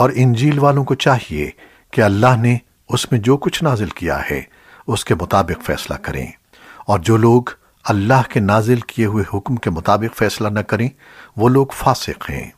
اور انجیل والوں کو چاہیے کہ اللہ نے اس میں جو کچھ نازل کیا ہے، اس کے مطابق فیصلہ کریں۔ اور جو لوگ اللہ کے نازل کیے ہوئے حکم کے مطابق فیصلہ نہ کریں، وہ لوگ فاسق ہیں۔